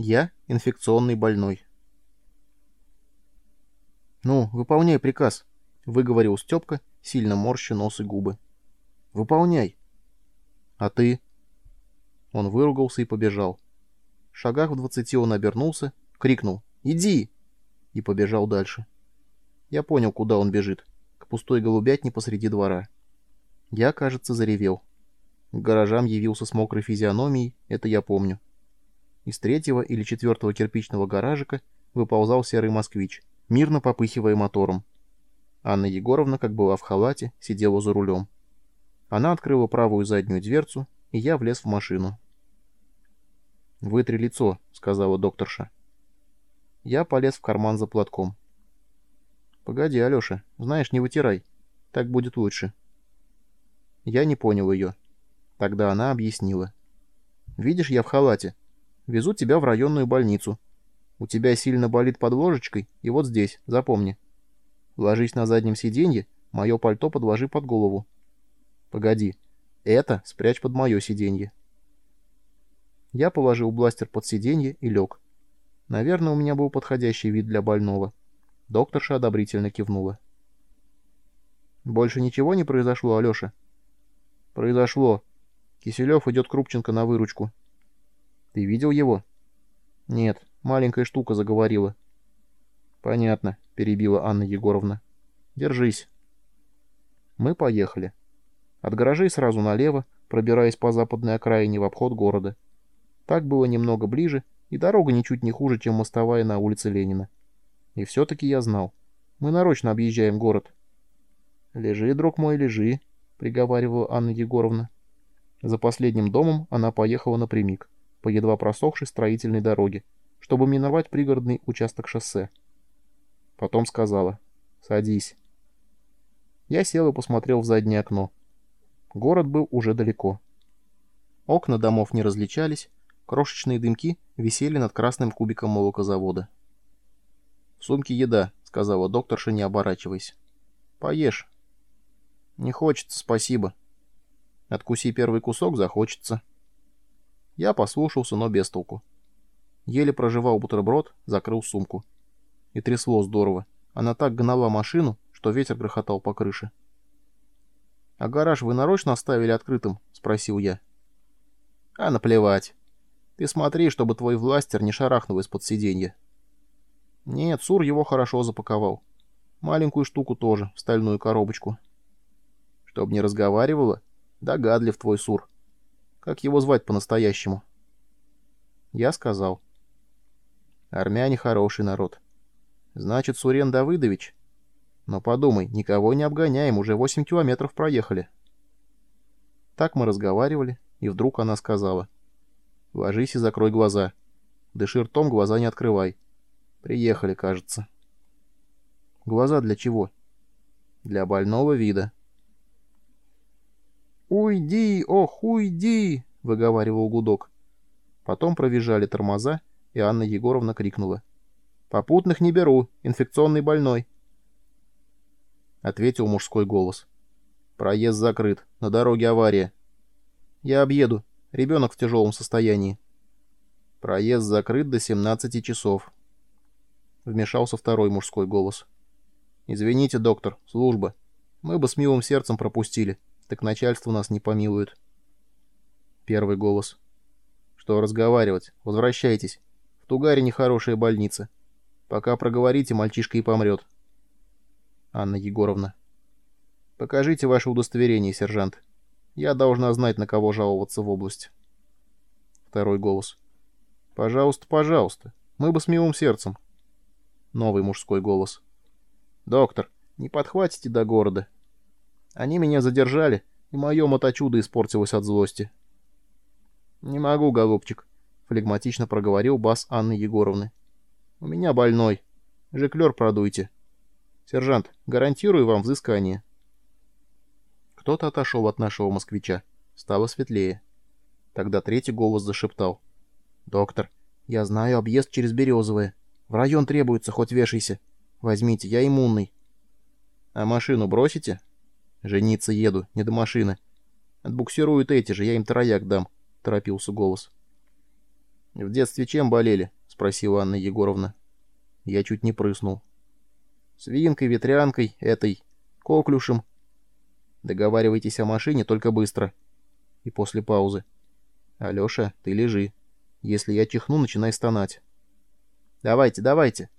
Я инфекционный больной. «Ну, выполняй приказ», — выговорил Степка, сильно морща нос и губы. «Выполняй». «А ты?» Он выругался и побежал. В шагах в двадцати он обернулся, крикнул «Иди!» и побежал дальше. Я понял, куда он бежит. К пустой голубятне посреди двора. Я, кажется, заревел. К гаражам явился с мокрой физиономией, это я помню. Из третьего или четвертого кирпичного гаражика выползал серый москвич, мирно попыхивая мотором. Анна Егоровна, как была в халате, сидела за рулем. Она открыла правую заднюю дверцу, и я влез в машину. «Вытри лицо», — сказала докторша. Я полез в карман за платком. «Погоди, Алеша, знаешь, не вытирай. Так будет лучше». Я не понял ее. Тогда она объяснила. «Видишь, я в халате. Везу тебя в районную больницу. У тебя сильно болит под ложечкой, и вот здесь, запомни. Ложись на заднем сиденье, мое пальто подложи под голову. Погоди, это спрячь под мое сиденье». Я положил бластер под сиденье и лег. Наверное, у меня был подходящий вид для больного. Докторша одобрительно кивнула. «Больше ничего не произошло, Алеша?» «Произошло. Киселев идет Крупченко на выручку». «Ты видел его?» «Нет, маленькая штука заговорила». «Понятно», — перебила Анна Егоровна. «Держись». Мы поехали. От гаражей сразу налево, пробираясь по западной окраине в обход города. Так было немного ближе, и дорога ничуть не хуже, чем мостовая на улице Ленина. И все-таки я знал. Мы нарочно объезжаем город. «Лежи, друг мой, лежи», — приговаривала Анна Егоровна. За последним домом она поехала напрямик, по едва просохшей строительной дороге, чтобы миновать пригородный участок шоссе. Потом сказала «Садись». Я сел и посмотрел в заднее окно. Город был уже далеко. Окна домов не различались, Крошечные дымки висели над красным кубиком молокозавода. «В сумке еда», — сказала докторша, не оборачиваясь. «Поешь». «Не хочется, спасибо». «Откуси первый кусок, захочется». Я послушался, но без толку. Еле проживал бутерброд, закрыл сумку. И трясло здорово. Она так гнала машину, что ветер грохотал по крыше. «А гараж вы нарочно оставили открытым?» — спросил я. «А наплевать. Ты смотри, чтобы твой властер не шарахнул из-под сиденья. Нет, Сур его хорошо запаковал. Маленькую штуку тоже, в стальную коробочку. Чтоб не разговаривала? Догадлив твой Сур. Как его звать по-настоящему? Я сказал. Армяне хороший народ. Значит, Сурен Давыдович? Но подумай, никого не обгоняем, уже восемь километров проехали. Так мы разговаривали, и вдруг она сказала — Ложись и закрой глаза. Дыши ртом, глаза не открывай. Приехали, кажется. Глаза для чего? Для больного вида. «Уйди, ох, уйди!» — выговаривал гудок. Потом провизжали тормоза, и Анна Егоровна крикнула. «Попутных не беру, инфекционный больной!» Ответил мужской голос. «Проезд закрыт, на дороге авария. Я объеду, Ребенок в тяжелом состоянии. Проезд закрыт до 17 часов. Вмешался второй мужской голос. «Извините, доктор, служба. Мы бы с милым сердцем пропустили, так начальство нас не помилует». Первый голос. «Что разговаривать? Возвращайтесь. В Тугаре нехорошая больница. Пока проговорите, мальчишка и помрет». Анна Егоровна. «Покажите ваше удостоверение, сержант». Я должна знать, на кого жаловаться в область. Второй голос. «Пожалуйста, пожалуйста. Мы бы с милым сердцем». Новый мужской голос. «Доктор, не подхватите до города. Они меня задержали, и мое моточудо испортилось от злости». «Не могу, голубчик», — флегматично проговорил бас Анны Егоровны. «У меня больной. Жеклер продуйте. Сержант, гарантирую вам взыскание». Кто-то отошел от нашего москвича. Стало светлее. Тогда третий голос зашептал. «Доктор, я знаю объезд через Березовое. В район требуется, хоть вешайся. Возьмите, я иммунный». «А машину бросите?» «Жениться еду, не до машины. Отбуксируют эти же, я им трояк дам», — торопился голос. «В детстве чем болели?» — спросила Анна Егоровна. Я чуть не прыснул. «Свинкой, ветрянкой, этой, коклюшем». «Договаривайтесь о машине, только быстро». И после паузы. «Алеша, ты лежи. Если я чихну, начинай стонать». «Давайте, давайте».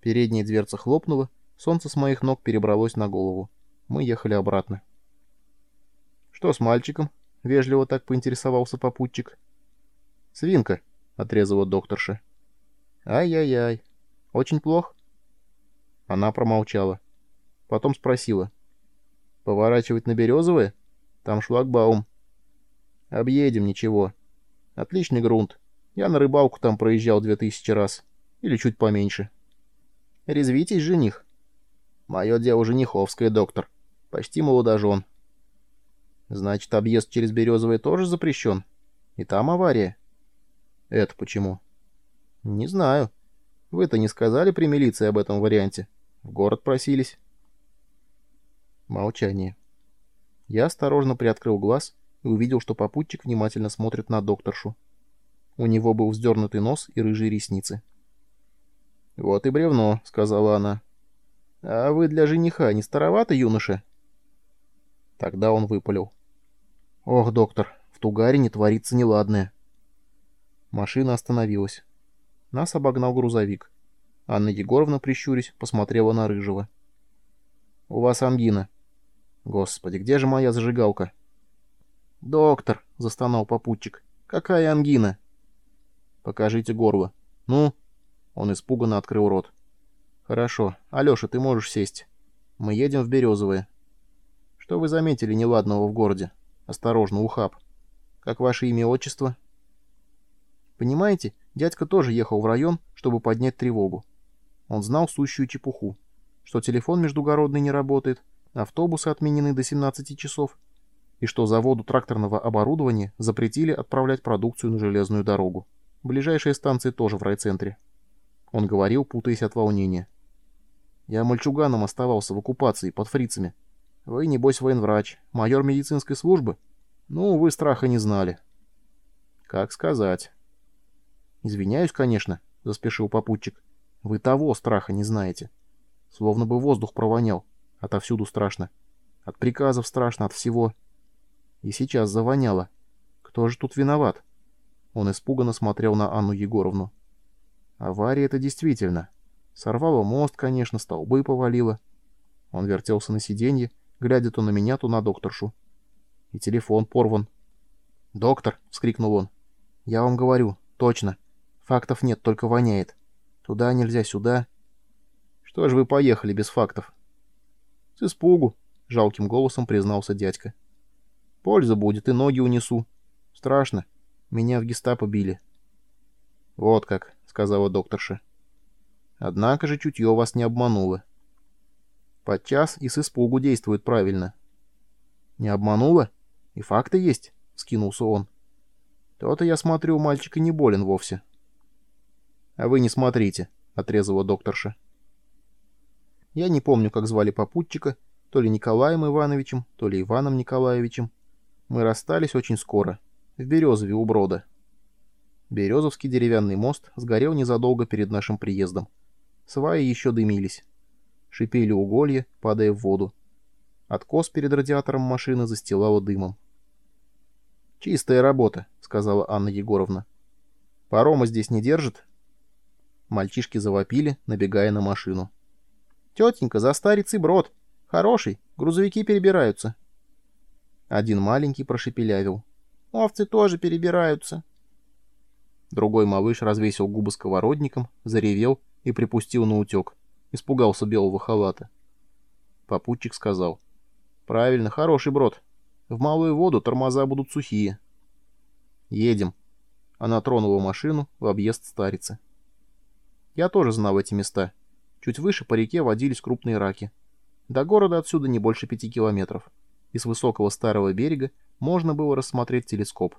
Передняя дверца хлопнула, солнце с моих ног перебралось на голову. Мы ехали обратно. «Что с мальчиком?» — вежливо так поинтересовался попутчик. «Свинка», — отрезала докторша. «Ай-яй-яй. Очень плохо?» Она промолчала. Потом спросила. «Поворачивать на Березовое? Там шлагбаум». «Объедем, ничего. Отличный грунт. Я на рыбалку там проезжал две тысячи раз. Или чуть поменьше». «Резвитесь, жених?» «Мое дело жениховское, доктор. Почти молодожен». «Значит, объезд через Березовое тоже запрещен? И там авария?» «Это почему?» «Не знаю. Вы-то не сказали при милиции об этом варианте? В город просились?» Молчание. Я осторожно приоткрыл глаз и увидел, что попутчик внимательно смотрит на докторшу. У него был вздернутый нос и рыжие ресницы. «Вот и бревно», — сказала она. «А вы для жениха не староваты, юноша?» Тогда он выпалил. «Ох, доктор, в Тугаре не творится неладное». Машина остановилась. Нас обогнал грузовик. Анна Егоровна, прищурясь, посмотрела на Рыжего. «У вас ангина». «Господи, где же моя зажигалка?» «Доктор», — застонал попутчик, — «какая ангина?» «Покажите горло». «Ну?» Он испуганно открыл рот. «Хорошо. Алеша, ты можешь сесть. Мы едем в Березовое». «Что вы заметили неладного в городе? Осторожно, ухаб. Как ваше имя и отчество?» Понимаете, дядька тоже ехал в район, чтобы поднять тревогу. Он знал сущую чепуху, что телефон междугородный не работает, автобусы отменены до 17 часов, и что заводу тракторного оборудования запретили отправлять продукцию на железную дорогу. Ближайшая станция тоже в райцентре. Он говорил, путаясь от волнения. «Я мальчуганом оставался в оккупации под фрицами. Вы, небось, военврач, майор медицинской службы? Ну, вы страха не знали». «Как сказать». «Извиняюсь, конечно», — заспешил попутчик. «Вы того страха не знаете. Словно бы воздух провонял. Отовсюду страшно. От приказов страшно, от всего. И сейчас завоняло. Кто же тут виноват?» Он испуганно смотрел на Анну Егоровну. «Авария это действительно. Сорвало мост, конечно, столбы повалило». Он вертелся на сиденье, глядя то на меня, то на докторшу. И телефон порван. «Доктор!» — вскрикнул он. «Я вам говорю, точно. Фактов нет, только воняет. Туда нельзя, сюда. Что же вы поехали без фактов? С испугу, жалким голосом признался дядька. Польза будет, и ноги унесу. Страшно. Меня в гестапо били. Вот как, сказала докторша. Однако же чутье вас не обмануло. Подчас и с испугу действует правильно. Не обмануло? И факты есть, скинулся он. То-то я смотрю, мальчик и не болен вовсе. «А вы не смотрите», — отрезала докторша. Я не помню, как звали попутчика, то ли Николаем Ивановичем, то ли Иваном Николаевичем. Мы расстались очень скоро, в Березове у Брода. Березовский деревянный мост сгорел незадолго перед нашим приездом. Сваи еще дымились. Шипели уголья, падая в воду. Откос перед радиатором машины застилало дымом. «Чистая работа», — сказала Анна Егоровна. «Парома здесь не держит?» Мальчишки завопили, набегая на машину. «Тетенька, за старицей брод! Хороший, грузовики перебираются!» Один маленький прошепелявил. «Овцы тоже перебираются!» Другой малыш развесил губы сковородником, заревел и припустил на утек. Испугался белого халата. Попутчик сказал. «Правильно, хороший брод. В малую воду тормоза будут сухие». «Едем». Она тронула машину в объезд старицы. Я тоже знал эти места. Чуть выше по реке водились крупные раки. До города отсюда не больше пяти километров. И с высокого старого берега можно было рассмотреть телескоп.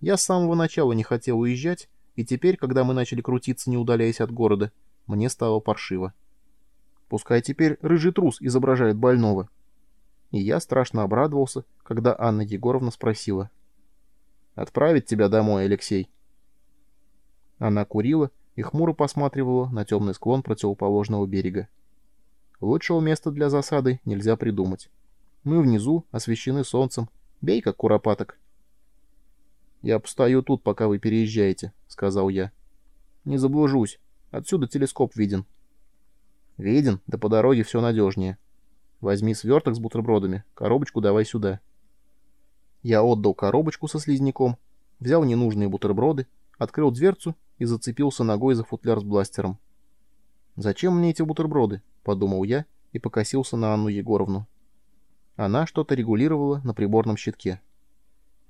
Я с самого начала не хотел уезжать, и теперь, когда мы начали крутиться, не удаляясь от города, мне стало паршиво. Пускай теперь рыжий трус изображает больного. И я страшно обрадовался, когда Анна Егоровна спросила. «Отправить тебя домой, Алексей?» Она курила и хмуро посматривала на темный склон противоположного берега. Лучшего места для засады нельзя придумать. Мы внизу, освещены солнцем. Бей, как куропаток. «Я постою тут, пока вы переезжаете», — сказал я. «Не заблужусь. Отсюда телескоп виден». «Виден, да по дороге все надежнее. Возьми сверток с бутербродами, коробочку давай сюда». Я отдал коробочку со слизняком, взял ненужные бутерброды, открыл дверцу и зацепился ногой за футляр с бластером. «Зачем мне эти бутерброды?» — подумал я и покосился на Анну Егоровну. Она что-то регулировала на приборном щитке.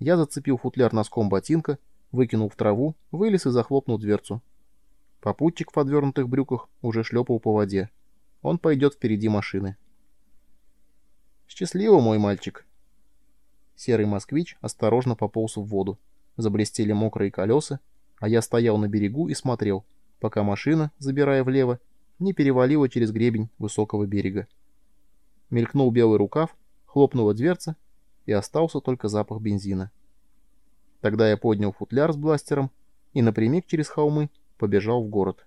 Я зацепил футляр носком ботинка, выкинул в траву, вылез и захлопнул дверцу. Попутчик в подвернутых брюках уже шлепал по воде. Он пойдет впереди машины. «Счастливо, мой мальчик!» Серый москвич осторожно пополз в воду. Заблестели мокрые колеса, а я стоял на берегу и смотрел, пока машина, забирая влево, не перевалила через гребень высокого берега. Мелькнул белый рукав, хлопнула дверца, и остался только запах бензина. Тогда я поднял футляр с бластером и напрямик через холмы побежал в город.